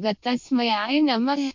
गतस्मयाय नमः